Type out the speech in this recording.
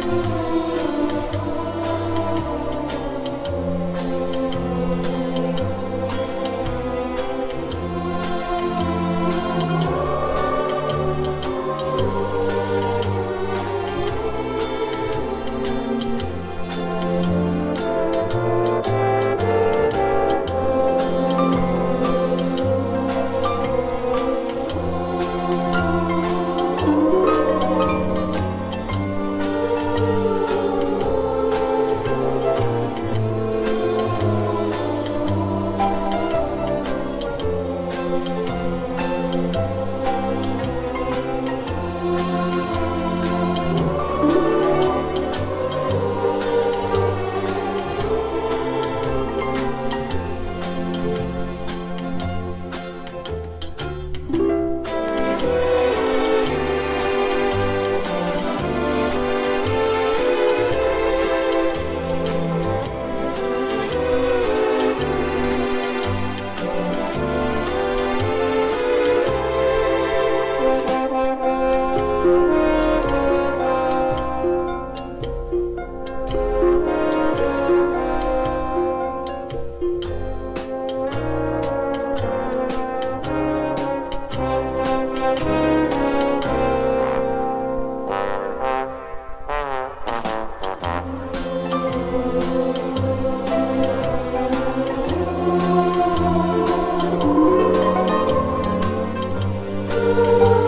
Música Bye.